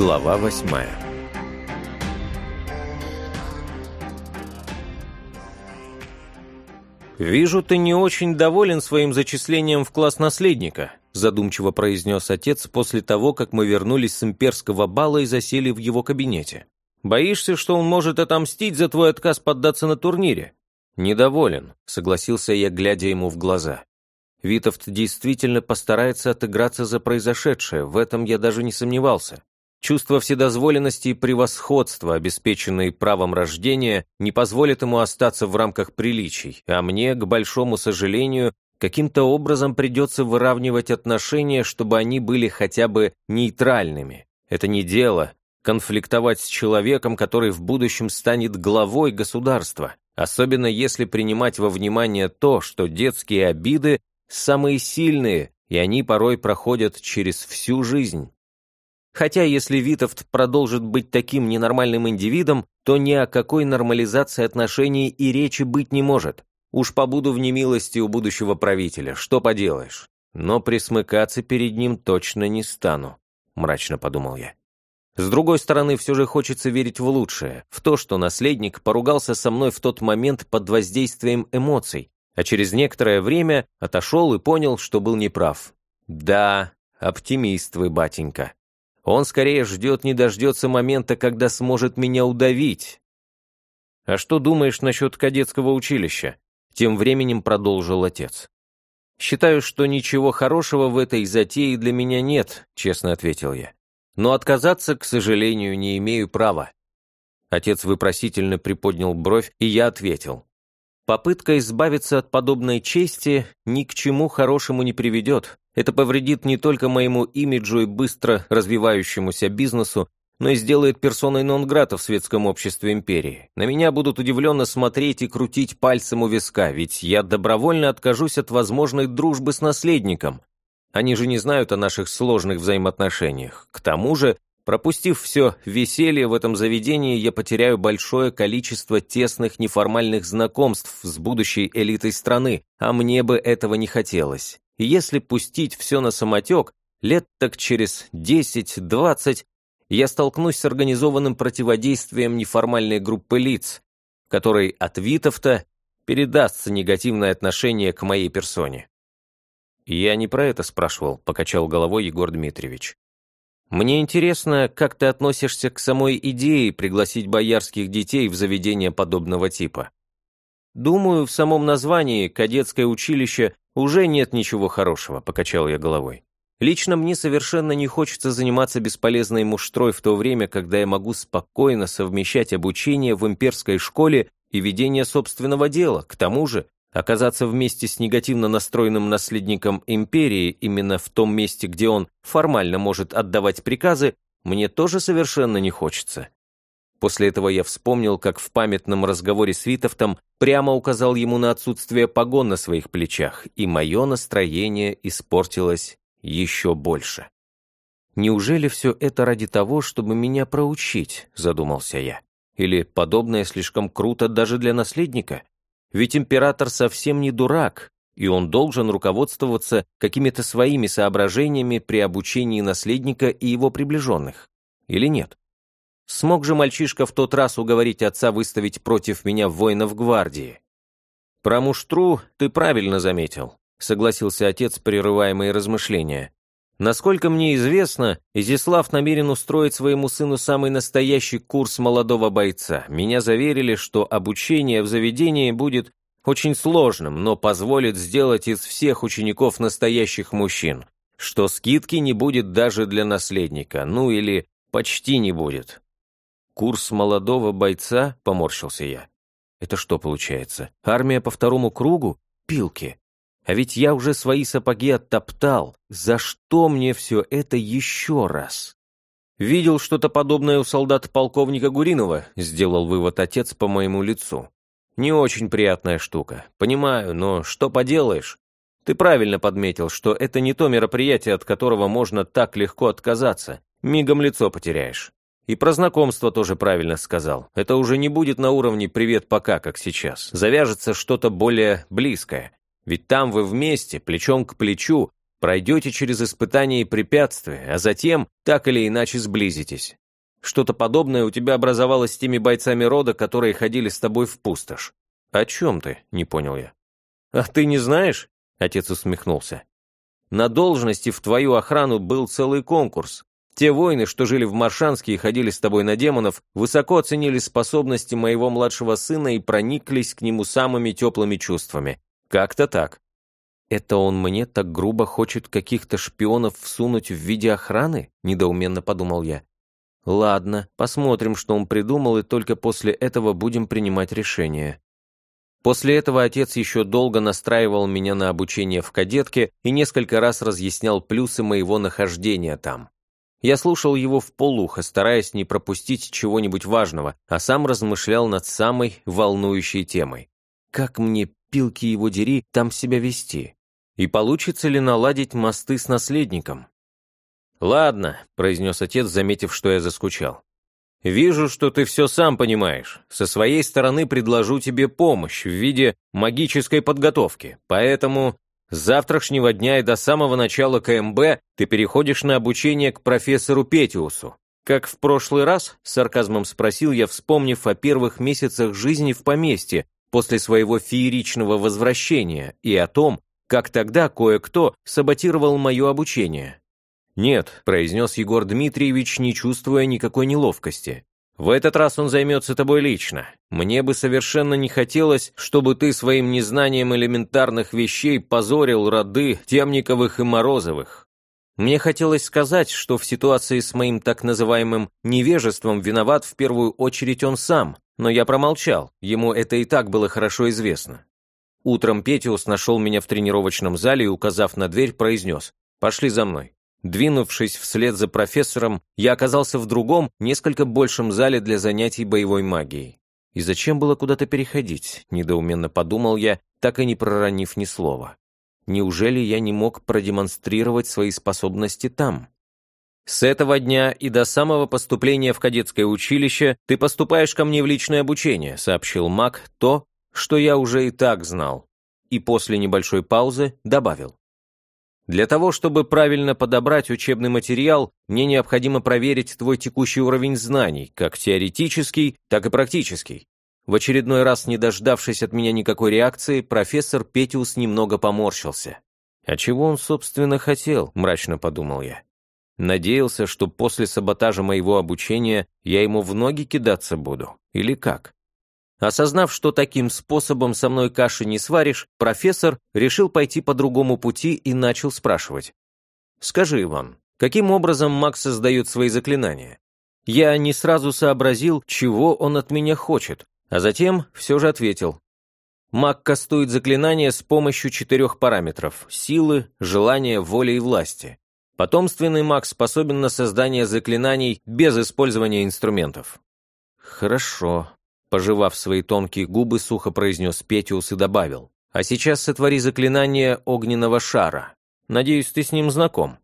Глава восьмая «Вижу, ты не очень доволен своим зачислением в класс наследника», задумчиво произнес отец после того, как мы вернулись с имперского бала и засели в его кабинете. «Боишься, что он может отомстить за твой отказ поддаться на турнире?» «Недоволен», — согласился я, глядя ему в глаза. Витовт действительно постарается отыграться за произошедшее, в этом я даже не сомневался. Чувство вседозволенности и превосходства, обеспеченные правом рождения, не позволит ему остаться в рамках приличий, а мне, к большому сожалению, каким-то образом придется выравнивать отношения, чтобы они были хотя бы нейтральными. Это не дело конфликтовать с человеком, который в будущем станет главой государства, особенно если принимать во внимание то, что детские обиды самые сильные, и они порой проходят через всю жизнь. Хотя если Витовт продолжит быть таким ненормальным индивидом, то ни о какой нормализации отношений и речи быть не может. Уж побуду в немилости у будущего правителя, что поделаешь. Но присмыкаться перед ним точно не стану, мрачно подумал я. С другой стороны, все же хочется верить в лучшее, в то, что наследник поругался со мной в тот момент под воздействием эмоций, а через некоторое время отошел и понял, что был неправ. Да, оптимист вы, батенька. Он скорее ждет, не дождется момента, когда сможет меня удавить. «А что думаешь насчет кадетского училища?» Тем временем продолжил отец. «Считаю, что ничего хорошего в этой затее для меня нет», честно ответил я. «Но отказаться, к сожалению, не имею права». Отец выпросительно приподнял бровь, и я ответил. Попытка избавиться от подобной чести ни к чему хорошему не приведет. Это повредит не только моему имиджу и быстро развивающемуся бизнесу, но и сделает персоной нон-грата в светском обществе империи. На меня будут удивленно смотреть и крутить пальцем у виска, ведь я добровольно откажусь от возможной дружбы с наследником. Они же не знают о наших сложных взаимоотношениях. К тому же, Пропустив все веселье в этом заведении, я потеряю большое количество тесных неформальных знакомств с будущей элитой страны, а мне бы этого не хотелось. И если пустить все на самотек, лет так через 10-20 я столкнусь с организованным противодействием неформальной группы лиц, которой от Витовта передастся негативное отношение к моей персоне. «Я не про это спрашивал», — покачал головой Егор Дмитриевич. Мне интересно, как ты относишься к самой идее пригласить боярских детей в заведение подобного типа. Думаю, в самом названии «кадетское училище» уже нет ничего хорошего, покачал я головой. Лично мне совершенно не хочется заниматься бесполезной муштрой в то время, когда я могу спокойно совмещать обучение в имперской школе и ведение собственного дела. К тому же, Оказаться вместе с негативно настроенным наследником империи именно в том месте, где он формально может отдавать приказы, мне тоже совершенно не хочется. После этого я вспомнил, как в памятном разговоре с Витовтом прямо указал ему на отсутствие погон на своих плечах, и мое настроение испортилось еще больше. «Неужели все это ради того, чтобы меня проучить?» – задумался я. «Или подобное слишком круто даже для наследника?» Ведь император совсем не дурак, и он должен руководствоваться какими-то своими соображениями при обучении наследника и его приближенных. Или нет? Смог же мальчишка в тот раз уговорить отца выставить против меня воинов гвардии? Про муштру ты правильно заметил, согласился отец, прерывая мои размышления. Насколько мне известно, Изяслав намерен устроить своему сыну самый настоящий курс молодого бойца. Меня заверили, что обучение в заведении будет очень сложным, но позволит сделать из всех учеников настоящих мужчин, что скидки не будет даже для наследника, ну или почти не будет. «Курс молодого бойца?» — поморщился я. «Это что получается? Армия по второму кругу? Пилки!» А ведь я уже свои сапоги оттоптал. За что мне все это еще раз? Видел что-то подобное у солдат полковника Гуринова, сделал вывод отец по моему лицу. Не очень приятная штука. Понимаю, но что поделаешь? Ты правильно подметил, что это не то мероприятие, от которого можно так легко отказаться. Мигом лицо потеряешь. И про знакомство тоже правильно сказал. Это уже не будет на уровне «привет, пока», как сейчас. Завяжется что-то более близкое. Ведь там вы вместе, плечом к плечу, Пройдете через испытания и препятствия, а затем так или иначе сблизитесь. Что-то подобное у тебя образовалось с теми бойцами рода, которые ходили с тобой в пустошь. О чем ты? Не понял я. А ты не знаешь? Отец усмехнулся. На должности в твою охрану был целый конкурс. Те воины, что жили в Маршанске и ходили с тобой на демонов, высоко оценили способности моего младшего сына и прониклись к нему самыми теплыми чувствами. Как-то так. Это он мне так грубо хочет каких-то шпионов всунуть в виде охраны? Недоуменно подумал я. Ладно, посмотрим, что он придумал, и только после этого будем принимать решение. После этого отец еще долго настраивал меня на обучение в кадетке и несколько раз разъяснял плюсы моего нахождения там. Я слушал его в полухо, стараясь не пропустить чего-нибудь важного, а сам размышлял над самой волнующей темой. Как мне, пилки его дери, там себя вести? И получится ли наладить мосты с наследником? «Ладно», — произнес отец, заметив, что я заскучал. «Вижу, что ты все сам понимаешь. Со своей стороны предложу тебе помощь в виде магической подготовки, поэтому с завтрашнего дня и до самого начала КМБ ты переходишь на обучение к профессору Петиусу. Как в прошлый раз, с сарказмом спросил я, вспомнив о первых месяцах жизни в поместье после своего фееричного возвращения и о том, как тогда кое-кто саботировал мое обучение. «Нет», – произнес Егор Дмитриевич, не чувствуя никакой неловкости. «В этот раз он займется тобой лично. Мне бы совершенно не хотелось, чтобы ты своим незнанием элементарных вещей позорил роды Темниковых и Морозовых. Мне хотелось сказать, что в ситуации с моим так называемым невежеством виноват в первую очередь он сам, но я промолчал, ему это и так было хорошо известно. Утром Петиус нашел меня в тренировочном зале и, указав на дверь, произнес «Пошли за мной». Двинувшись вслед за профессором, я оказался в другом, несколько большем зале для занятий боевой магией. И зачем было куда-то переходить, недоуменно подумал я, так и не проронив ни слова. Неужели я не мог продемонстрировать свои способности там? С этого дня и до самого поступления в кадетское училище ты поступаешь ко мне в личное обучение, сообщил Мак то, что я уже и так знал. И после небольшой паузы добавил. Для того, чтобы правильно подобрать учебный материал, мне необходимо проверить твой текущий уровень знаний, как теоретический, так и практический. В очередной раз, не дождавшись от меня никакой реакции, профессор Петиус немного поморщился. «А чего он, собственно, хотел?» – мрачно подумал я. Надеялся, что после саботажа моего обучения я ему в ноги кидаться буду. Или как? Осознав, что таким способом со мной каши не сваришь, профессор решил пойти по другому пути и начал спрашивать. «Скажи, Иван, каким образом маг создает свои заклинания?» Я не сразу сообразил, чего он от меня хочет, а затем все же ответил. Маг кастует заклинания с помощью четырех параметров – силы, желания, воли и власти. Потомственный маг способен на создание заклинаний без использования инструментов. «Хорошо», Пожевав свои тонкие губы, сухо произнес Петиус и добавил. «А сейчас сотвори заклинание огненного шара. Надеюсь, ты с ним знаком».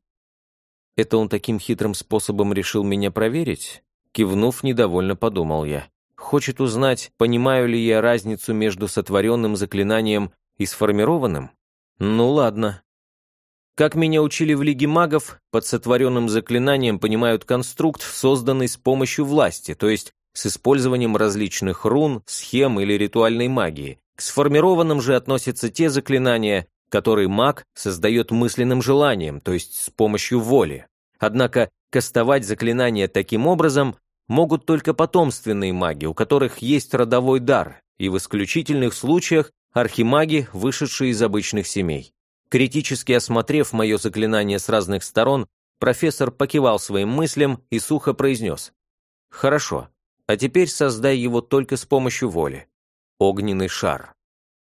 Это он таким хитрым способом решил меня проверить? Кивнув, недовольно подумал я. Хочет узнать, понимаю ли я разницу между сотворенным заклинанием и сформированным? Ну ладно. Как меня учили в Лиге магов, под сотворенным заклинанием понимают конструкт, созданный с помощью власти, то есть с использованием различных рун, схем или ритуальной магии. К сформированным же относятся те заклинания, которые маг создает мысленным желанием, то есть с помощью воли. Однако кастовать заклинания таким образом могут только потомственные маги, у которых есть родовой дар, и в исключительных случаях архимаги, вышедшие из обычных семей. Критически осмотрев мое заклинание с разных сторон, профессор покивал своим мыслям и сухо произнес «Хорошо, а теперь создай его только с помощью воли. Огненный шар.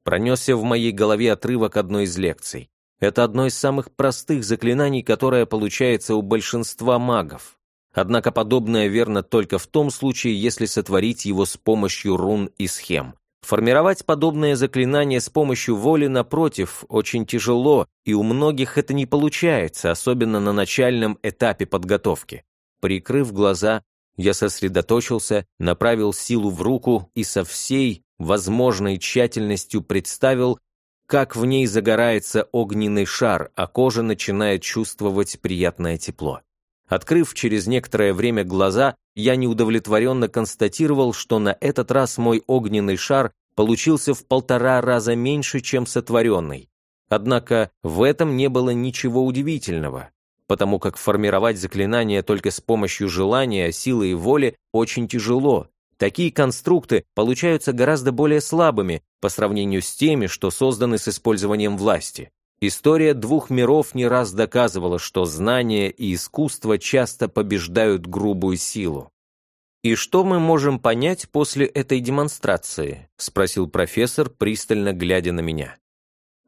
Пронесся в моей голове отрывок одной из лекций. Это одно из самых простых заклинаний, которое получается у большинства магов. Однако подобное верно только в том случае, если сотворить его с помощью рун и схем. Формировать подобное заклинание с помощью воли, напротив, очень тяжело, и у многих это не получается, особенно на начальном этапе подготовки. Прикрыв глаза, я сосредоточился, направил силу в руку и со всей возможной тщательностью представил, как в ней загорается огненный шар, а кожа начинает чувствовать приятное тепло. Открыв через некоторое время глаза, я неудовлетворенно констатировал, что на этот раз мой огненный шар получился в полтора раза меньше, чем сотворенный. Однако в этом не было ничего удивительного, потому как формировать заклинания только с помощью желания, силы и воли очень тяжело. Такие конструкты получаются гораздо более слабыми по сравнению с теми, что созданы с использованием власти. История двух миров не раз доказывала, что знания и искусство часто побеждают грубую силу. «И что мы можем понять после этой демонстрации?» — спросил профессор, пристально глядя на меня.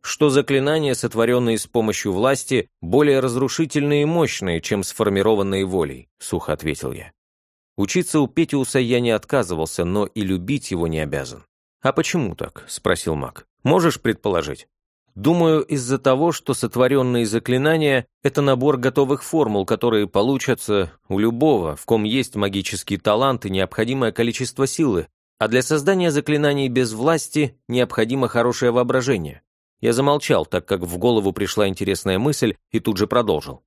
«Что заклинания, сотворенные с помощью власти, более разрушительные и мощные, чем сформированные волей», — сухо ответил я. Учиться у Петиуса я не отказывался, но и любить его не обязан. «А почему так?» — спросил маг. «Можешь предположить?» Думаю, из-за того, что сотворенные заклинания — это набор готовых формул, которые получатся у любого, в ком есть магический талант и необходимое количество силы, а для создания заклинаний без власти необходимо хорошее воображение. Я замолчал, так как в голову пришла интересная мысль, и тут же продолжил.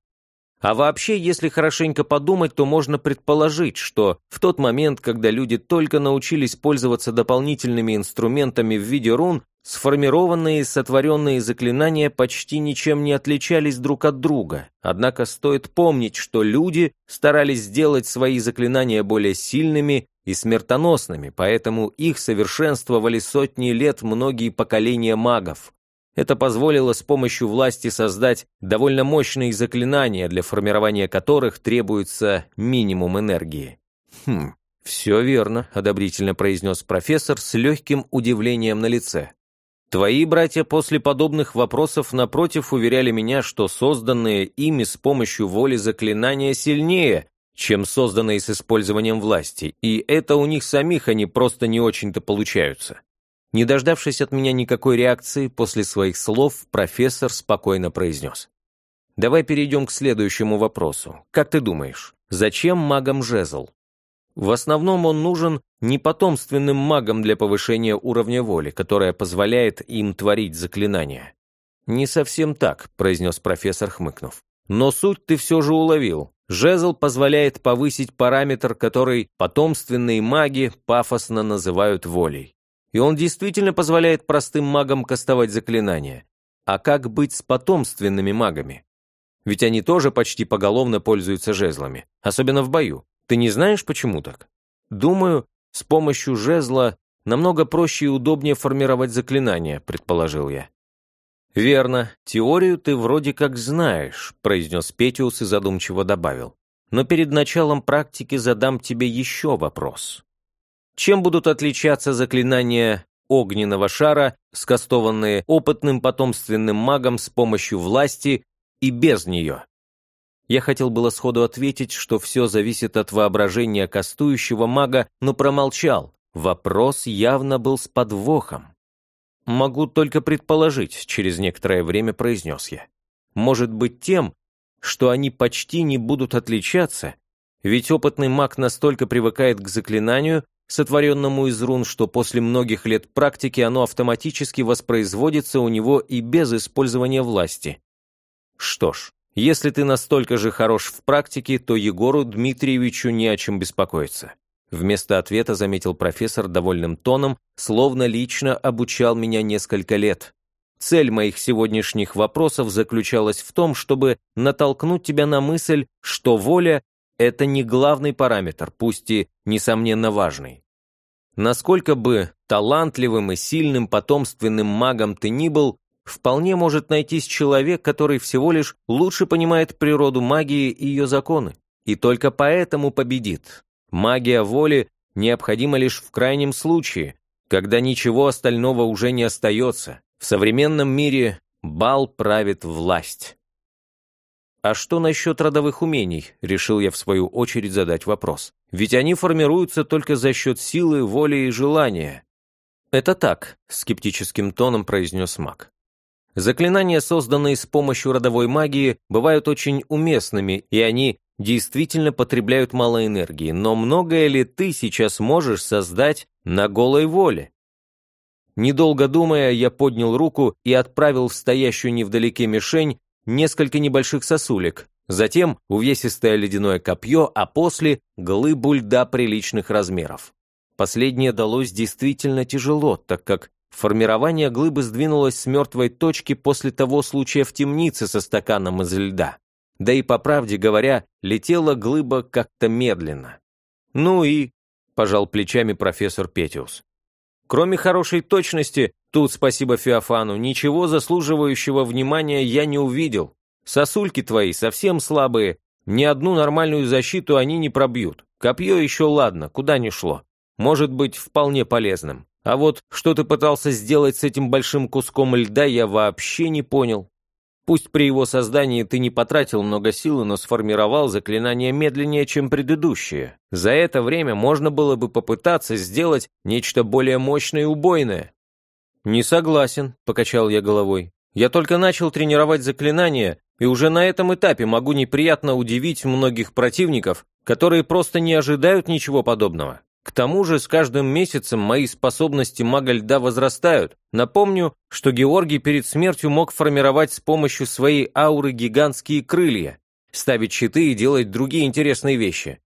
А вообще, если хорошенько подумать, то можно предположить, что в тот момент, когда люди только научились пользоваться дополнительными инструментами в виде рун, Сформированные и сотворенные заклинания почти ничем не отличались друг от друга, однако стоит помнить, что люди старались сделать свои заклинания более сильными и смертоносными, поэтому их совершенствовали сотни лет многие поколения магов. Это позволило с помощью власти создать довольно мощные заклинания, для формирования которых требуется минимум энергии. «Хм, все верно», — одобрительно произнес профессор с легким удивлением на лице. Твои братья после подобных вопросов напротив уверяли меня, что созданные ими с помощью воли заклинания сильнее, чем созданные с использованием власти, и это у них самих они просто не очень-то получаются. Не дождавшись от меня никакой реакции, после своих слов профессор спокойно произнес. «Давай перейдем к следующему вопросу. Как ты думаешь, зачем магам жезл?» В основном он нужен не потомственным магам для повышения уровня воли, которая позволяет им творить заклинания. «Не совсем так», — произнес профессор, хмыкнув. «Но суть ты все же уловил. Жезл позволяет повысить параметр, который потомственные маги пафосно называют волей. И он действительно позволяет простым магам кастовать заклинания. А как быть с потомственными магами? Ведь они тоже почти поголовно пользуются жезлами, особенно в бою. Ты не знаешь, почему так? Думаю, с помощью жезла намного проще и удобнее формировать заклинания, предположил я. «Верно, теорию ты вроде как знаешь», произнес Петиус и задумчиво добавил. «Но перед началом практики задам тебе еще вопрос. Чем будут отличаться заклинания огненного шара, скастованные опытным потомственным магом с помощью власти и без нее?» Я хотел было сходу ответить, что все зависит от воображения кастующего мага, но промолчал. Вопрос явно был с подвохом. «Могу только предположить», — через некоторое время произнес я. «Может быть тем, что они почти не будут отличаться, ведь опытный маг настолько привыкает к заклинанию, сотворенному из рун, что после многих лет практики оно автоматически воспроизводится у него и без использования власти. Что ж, если ты настолько же хорош в практике, то Егору Дмитриевичу не о чем беспокоиться. Вместо ответа заметил профессор довольным тоном, словно лично обучал меня несколько лет. Цель моих сегодняшних вопросов заключалась в том, чтобы натолкнуть тебя на мысль, что воля — это не главный параметр, пусть и, несомненно, важный. Насколько бы талантливым и сильным потомственным магом ты ни был, вполне может найтись человек, который всего лишь лучше понимает природу магии и ее законы, и только поэтому победит. Магия воли необходима лишь в крайнем случае, когда ничего остального уже не остается. В современном мире бал правит власть. «А что насчет родовых умений?» – решил я в свою очередь задать вопрос. «Ведь они формируются только за счет силы, воли и желания». «Это так», – скептическим тоном произнес маг. Заклинания, созданные с помощью родовой магии, бывают очень уместными, и они действительно потребляют мало энергии, но многое ли ты сейчас можешь создать на голой воле? Недолго думая, я поднял руку и отправил в стоящую невдалеке мишень несколько небольших сосулек, затем увесистое ледяное копье, а после глыбу льда приличных размеров. Последнее далось действительно тяжело, так как формирование глыбы сдвинулось с мертвой точки после того случая в темнице со стаканом из льда. Да и по правде говоря, летела глыба как-то медленно. «Ну и...» – пожал плечами профессор Петиус. Кроме хорошей точности, тут спасибо Феофану, ничего заслуживающего внимания я не увидел. Сосульки твои совсем слабые, ни одну нормальную защиту они не пробьют. Копье еще ладно, куда ни шло. Может быть, вполне полезным. А вот что ты пытался сделать с этим большим куском льда, я вообще не понял. Пусть при его создании ты не потратил много силы, но сформировал заклинание медленнее, чем предыдущее. За это время можно было бы попытаться сделать нечто более мощное и убойное. «Не согласен», — покачал я головой. «Я только начал тренировать заклинания, и уже на этом этапе могу неприятно удивить многих противников, которые просто не ожидают ничего подобного. К тому же с каждым месяцем мои способности мага льда возрастают. Напомню, что Георгий перед смертью мог формировать с помощью своей ауры гигантские крылья, ставить щиты и делать другие интересные вещи.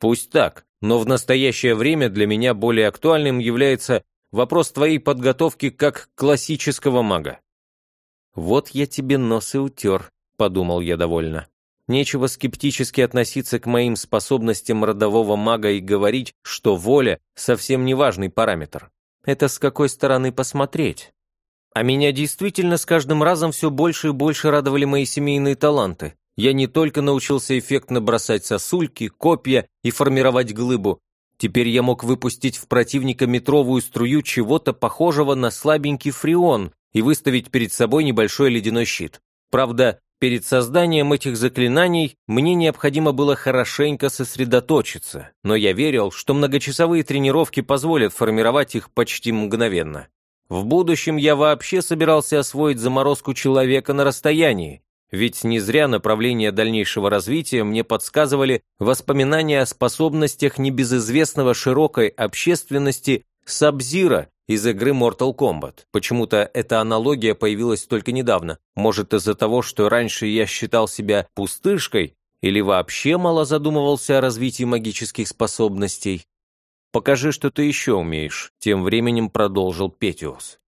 Пусть так, но в настоящее время для меня более актуальным является вопрос твоей подготовки как классического мага. «Вот я тебе нос и утер», — подумал я довольно. Нечего скептически относиться к моим способностям родового мага и говорить, что воля – совсем не важный параметр. Это с какой стороны посмотреть? А меня действительно с каждым разом все больше и больше радовали мои семейные таланты. Я не только научился эффектно бросать сосульки, копья и формировать глыбу, Теперь я мог выпустить в противника метровую струю чего-то похожего на слабенький фреон и выставить перед собой небольшой ледяной щит. Правда, Перед созданием этих заклинаний мне необходимо было хорошенько сосредоточиться, но я верил, что многочасовые тренировки позволят формировать их почти мгновенно. В будущем я вообще собирался освоить заморозку человека на расстоянии, ведь не зря направление дальнейшего развития мне подсказывали воспоминания о способностях небезызвестного широкой общественности Сабзира из игры Mortal Kombat. Почему-то эта аналогия появилась только недавно. Может, из-за того, что раньше я считал себя пустышкой или вообще мало задумывался о развитии магических способностей. «Покажи, что ты еще умеешь», — тем временем продолжил Петиус.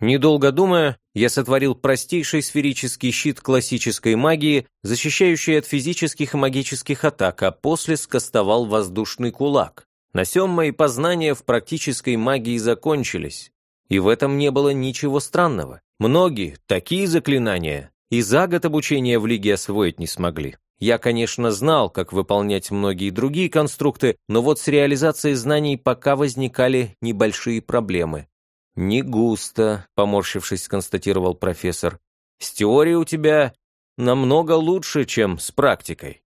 Недолго думая, я сотворил простейший сферический щит классической магии, защищающий от физических и магических атак, а после скостовал воздушный кулак. На сём мои познания в практической магии закончились. И в этом не было ничего странного. Многие, такие заклинания, и за год обучения в Лиге освоить не смогли. Я, конечно, знал, как выполнять многие другие конструкты, но вот с реализацией знаний пока возникали небольшие проблемы. «Не густо», — поморщившись, констатировал профессор. «С теорией у тебя намного лучше, чем с практикой.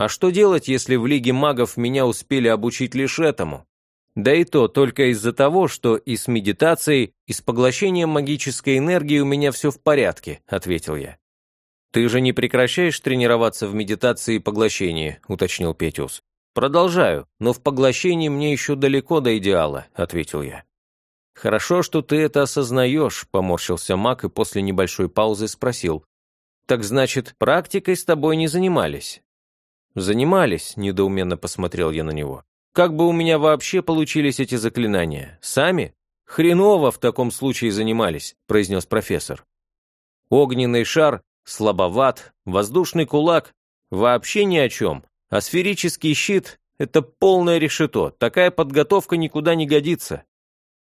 А что делать, если в Лиге магов меня успели обучить лишь этому? Да и то только из-за того, что и с медитацией, и с поглощением магической энергии у меня все в порядке, ответил я. Ты же не прекращаешь тренироваться в медитации и поглощении, уточнил Петюс. Продолжаю, но в поглощении мне еще далеко до идеала, ответил я. Хорошо, что ты это осознаешь, поморщился маг и после небольшой паузы спросил. Так значит, практикой с тобой не занимались? «Занимались», — недоуменно посмотрел я на него. «Как бы у меня вообще получились эти заклинания? Сами?» «Хреново в таком случае занимались», — произнес профессор. «Огненный шар слабоват, воздушный кулак вообще ни о чем, а сферический щит — это полное решето, такая подготовка никуда не годится».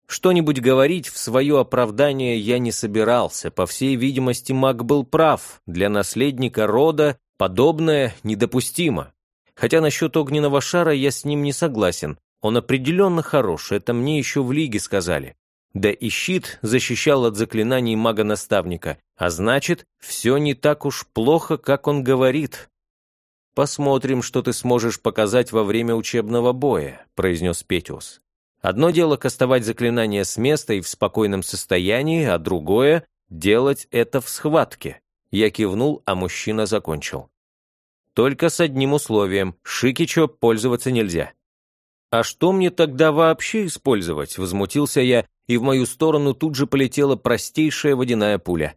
Что-нибудь говорить в свое оправдание я не собирался, по всей видимости, маг был прав, для наследника рода Подобное недопустимо. Хотя насчет огненного шара я с ним не согласен. Он определенно хорош, это мне еще в лиге сказали. Да и щит защищал от заклинаний мага-наставника, а значит, все не так уж плохо, как он говорит. «Посмотрим, что ты сможешь показать во время учебного боя», произнес Петиус. «Одно дело кастовать заклинания с места и в спокойном состоянии, а другое — делать это в схватке. Я кивнул, а мужчина закончил. Только с одним условием. Шикичо пользоваться нельзя. «А что мне тогда вообще использовать?» – возмутился я и в мою сторону тут же полетела простейшая водяная пуля.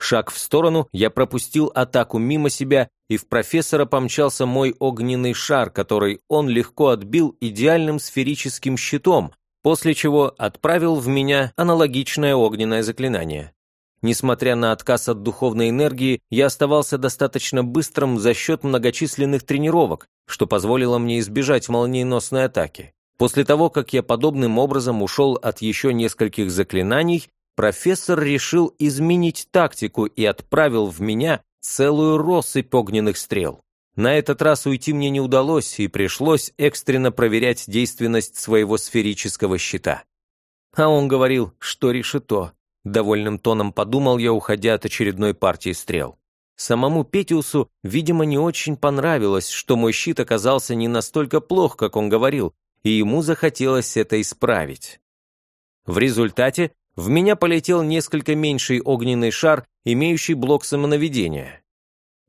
Шаг в сторону, я пропустил атаку мимо себя, и в профессора помчался мой огненный шар, который он легко отбил идеальным сферическим щитом, после чего отправил в меня аналогичное огненное заклинание. Несмотря на отказ от духовной энергии, я оставался достаточно быстрым за счет многочисленных тренировок, что позволило мне избежать молниеносной атаки. После того, как я подобным образом ушел от еще нескольких заклинаний, профессор решил изменить тактику и отправил в меня целую россыпь огненных стрел. На этот раз уйти мне не удалось, и пришлось экстренно проверять действенность своего сферического щита. А он говорил, что решето. Довольным тоном подумал я, уходя от очередной партии стрел. Самому Петиусу, видимо, не очень понравилось, что мой щит оказался не настолько плох, как он говорил, и ему захотелось это исправить. В результате в меня полетел несколько меньший огненный шар, имеющий блок самонаведения.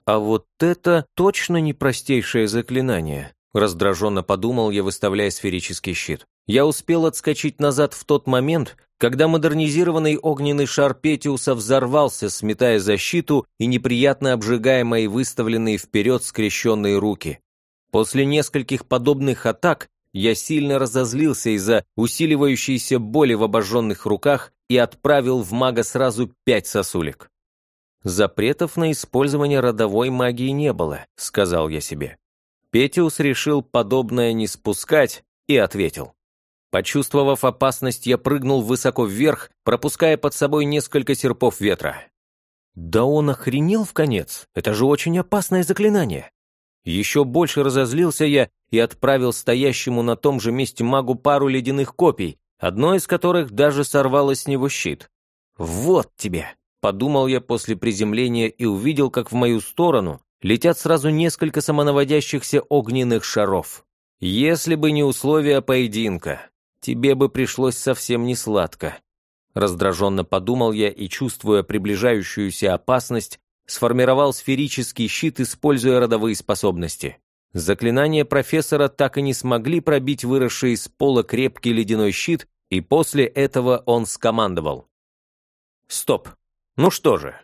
А вот это точно не простейшее заклинание, раздраженно подумал я, выставляя сферический щит. Я успел отскочить назад в тот момент, когда модернизированный огненный шар Петиуса взорвался, сметая защиту и неприятно обжигая мои выставленные вперед скрещенные руки. После нескольких подобных атак я сильно разозлился из-за усиливающейся боли в обожженных руках и отправил в мага сразу пять сосулек. «Запретов на использование родовой магии не было», — сказал я себе. Петиус решил подобное не спускать и ответил. Почувствовав опасность, я прыгнул высоко вверх, пропуская под собой несколько серпов ветра. «Да он охренел в конец! Это же очень опасное заклинание!» Еще больше разозлился я и отправил стоящему на том же месте магу пару ледяных копий, одно из которых даже сорвало с него щит. «Вот тебе!» — подумал я после приземления и увидел, как в мою сторону летят сразу несколько самонаводящихся огненных шаров. Если бы не условия поединка, тебе бы пришлось совсем не сладко. Раздраженно подумал я и, чувствуя приближающуюся опасность, сформировал сферический щит, используя родовые способности. Заклинания профессора так и не смогли пробить выросший из пола крепкий ледяной щит, и после этого он скомандовал. «Стоп! Ну что же?»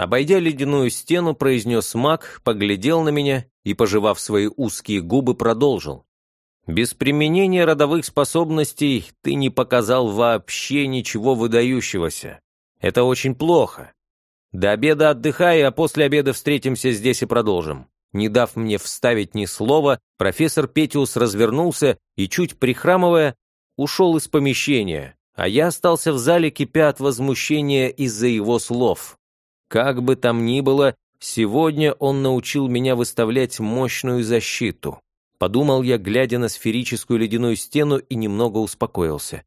Обойдя ледяную стену, произнес маг, поглядел на меня и, пожевав свои узкие губы, продолжил. «Без применения родовых способностей ты не показал вообще ничего выдающегося. Это очень плохо. До обеда отдыхай, а после обеда встретимся здесь и продолжим». Не дав мне вставить ни слова, профессор Петиус развернулся и, чуть прихрамывая, ушел из помещения, а я остался в зале, кипя от возмущения из-за его слов. Как бы там ни было, сегодня он научил меня выставлять мощную защиту. Подумал я, глядя на сферическую ледяную стену, и немного успокоился.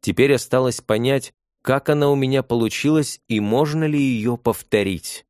Теперь осталось понять, как она у меня получилась и можно ли ее повторить.